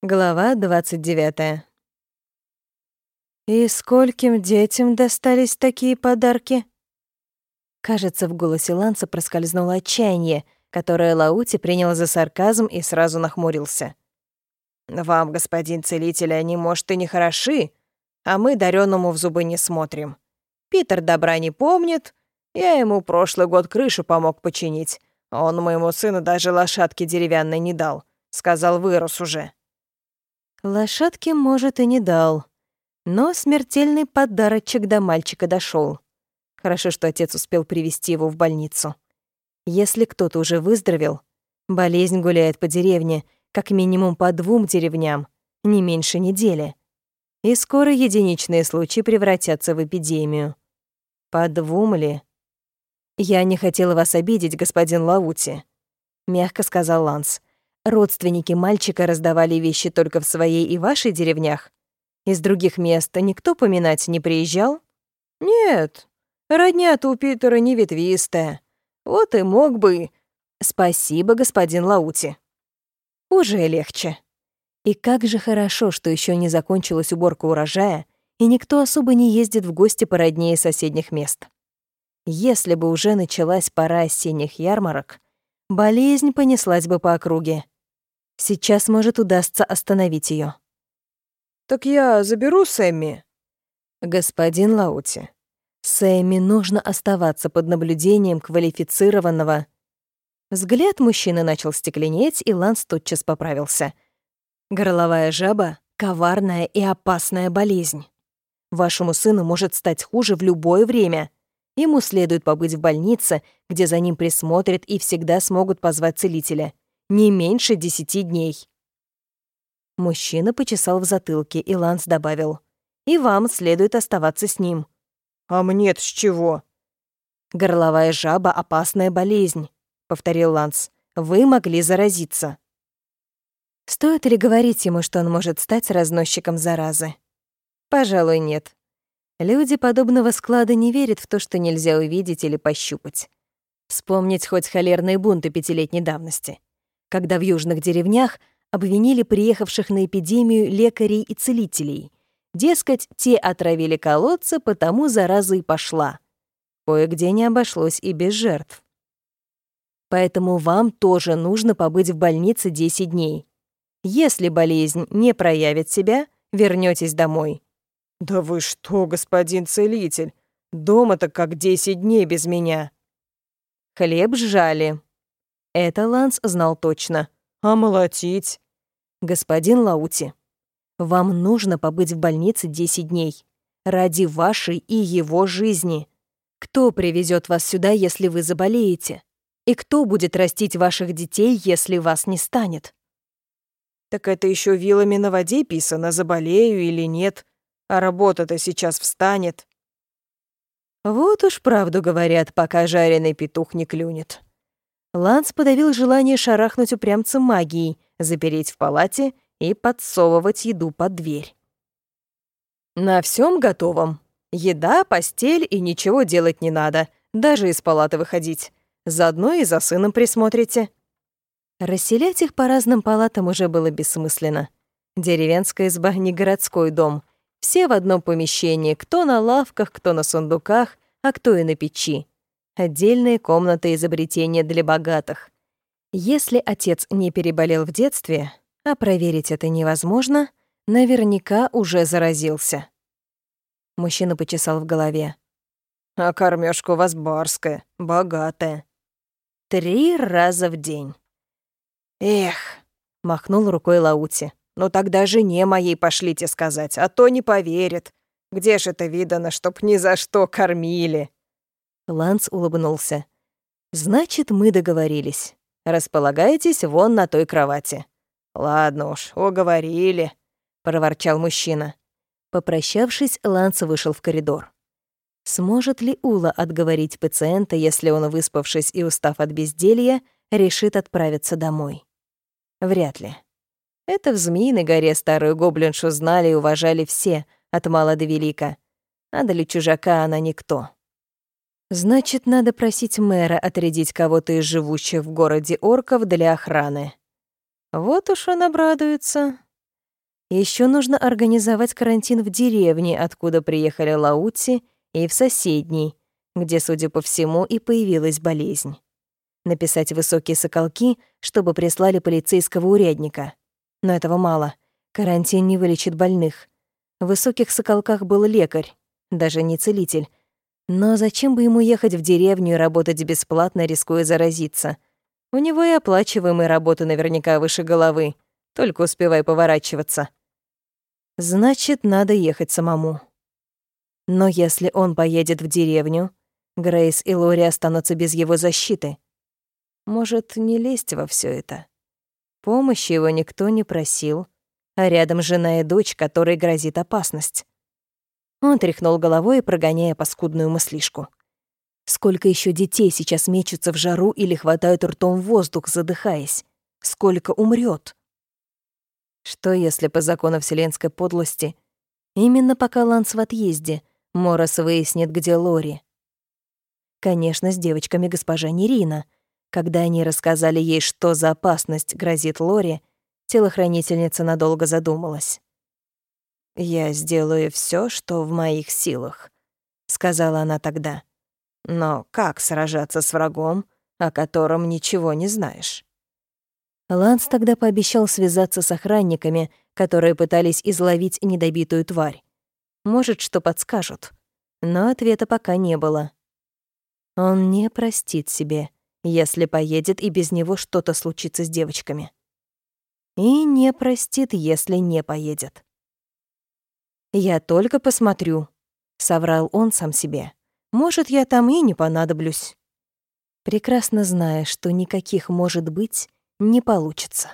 Глава 29. «И скольким детям достались такие подарки?» Кажется, в голосе Ланса проскользнуло отчаяние, которое Лаути принял за сарказм и сразу нахмурился. «Вам, господин целитель, они, может, и не хороши, а мы дареному в зубы не смотрим. Питер добра не помнит, я ему прошлый год крышу помог починить, он моему сыну даже лошадки деревянной не дал, сказал, вырос уже». Лошадки, может, и не дал, но смертельный подарочек до мальчика дошел. Хорошо, что отец успел привести его в больницу. Если кто-то уже выздоровел, болезнь гуляет по деревне, как минимум по двум деревням, не меньше недели. И скоро единичные случаи превратятся в эпидемию. По двум ли? «Я не хотела вас обидеть, господин Лаути», — мягко сказал Ланс. «Родственники мальчика раздавали вещи только в своей и вашей деревнях? Из других мест никто поминать не приезжал?» «Нет, родня-то у Питера не ветвистая. Вот и мог бы...» «Спасибо, господин Лаути». «Уже легче». И как же хорошо, что еще не закончилась уборка урожая, и никто особо не ездит в гости по роднее соседних мест. Если бы уже началась пора осенних ярмарок, болезнь понеслась бы по округе. Сейчас, может, удастся остановить ее. «Так я заберу Сэмми?» «Господин Лаути, Сэмми нужно оставаться под наблюдением квалифицированного...» Взгляд мужчины начал стекленеть, и Ланс тотчас поправился. «Горловая жаба — коварная и опасная болезнь. Вашему сыну может стать хуже в любое время. Ему следует побыть в больнице, где за ним присмотрят и всегда смогут позвать целителя. Не меньше десяти дней». Мужчина почесал в затылке, и Ланс добавил. «И вам следует оставаться с ним». «А мне-то с чего?» «Горловая жаба — опасная болезнь», — повторил Ланс. «Вы могли заразиться». Стоит ли говорить ему, что он может стать разносчиком заразы? Пожалуй, нет. Люди подобного склада не верят в то, что нельзя увидеть или пощупать. Вспомнить хоть холерные бунты пятилетней давности, когда в южных деревнях обвинили приехавших на эпидемию лекарей и целителей. Дескать, те отравили колодцы, потому зараза и пошла. Кое-где не обошлось и без жертв. Поэтому вам тоже нужно побыть в больнице 10 дней. Если болезнь не проявит себя, вернётесь домой. «Да вы что, господин целитель? Дома-то как десять дней без меня». Хлеб сжали. Это Ланс знал точно. А молотить? Господин Лаути, вам нужно побыть в больнице 10 дней. Ради вашей и его жизни. Кто привезет вас сюда, если вы заболеете? И кто будет растить ваших детей, если вас не станет? Так это еще вилами на воде писано, заболею или нет. А работа-то сейчас встанет. Вот уж правду говорят, пока жареный петух не клюнет. Ланс подавил желание шарахнуть упрямца магией, запереть в палате и подсовывать еду под дверь. На всем готовом. Еда, постель и ничего делать не надо, даже из палаты выходить. Заодно и за сыном присмотрите. Расселять их по разным палатам уже было бессмысленно. Деревенская изба не городской дом, все в одном помещении, кто на лавках, кто на сундуках, а кто и на печи. Отдельные комнаты изобретения для богатых. Если отец не переболел в детстве, а проверить это невозможно, наверняка уже заразился. Мужчина почесал в голове. «А кормежка у вас барская, богатая». «Три раза в день». «Эх», — махнул рукой Лаути. Ну тогда жене моей пошлите сказать, а то не поверит. Где ж это видано, чтоб ни за что кормили?» Ланс улыбнулся. «Значит, мы договорились. Располагайтесь вон на той кровати». «Ладно уж, уговорили», — проворчал мужчина. Попрощавшись, Ланс вышел в коридор. Сможет ли Ула отговорить пациента, если он, выспавшись и устав от безделья, решит отправиться домой? Вряд ли. Это в Змеиной горе старую гоблиншу знали и уважали все, от мала до велика. А для чужака она никто. Значит, надо просить мэра отрядить кого-то из живущих в городе орков для охраны. Вот уж он обрадуется. Еще нужно организовать карантин в деревне, откуда приехали Лаути, и в соседней, где, судя по всему, и появилась болезнь. Написать высокие соколки, чтобы прислали полицейского урядника. Но этого мало. Карантин не вылечит больных. В высоких соколках был лекарь, даже не целитель. Но зачем бы ему ехать в деревню и работать бесплатно, рискуя заразиться? У него и оплачиваемые работы наверняка выше головы. Только успевай поворачиваться. Значит, надо ехать самому. Но если он поедет в деревню, Грейс и Лори останутся без его защиты. Может, не лезть во все это? Помощи его никто не просил, а рядом жена и дочь, которой грозит опасность. Он тряхнул головой, прогоняя паскудную мыслишку. Сколько еще детей сейчас мечутся в жару или хватают ртом воздух, задыхаясь? Сколько умрет? Что если по закону вселенской подлости именно пока Ланс в отъезде, Морос выяснит, где Лори? Конечно, с девочками госпожа Нерина. Когда они рассказали ей, что за опасность грозит Лори, телохранительница надолго задумалась. «Я сделаю все, что в моих силах», — сказала она тогда. «Но как сражаться с врагом, о котором ничего не знаешь?» Ланс тогда пообещал связаться с охранниками, которые пытались изловить недобитую тварь. Может, что подскажут. Но ответа пока не было. Он не простит себе, если поедет и без него что-то случится с девочками. И не простит, если не поедет. «Я только посмотрю», — соврал он сам себе. «Может, я там и не понадоблюсь». Прекрасно зная, что никаких «может быть» не получится.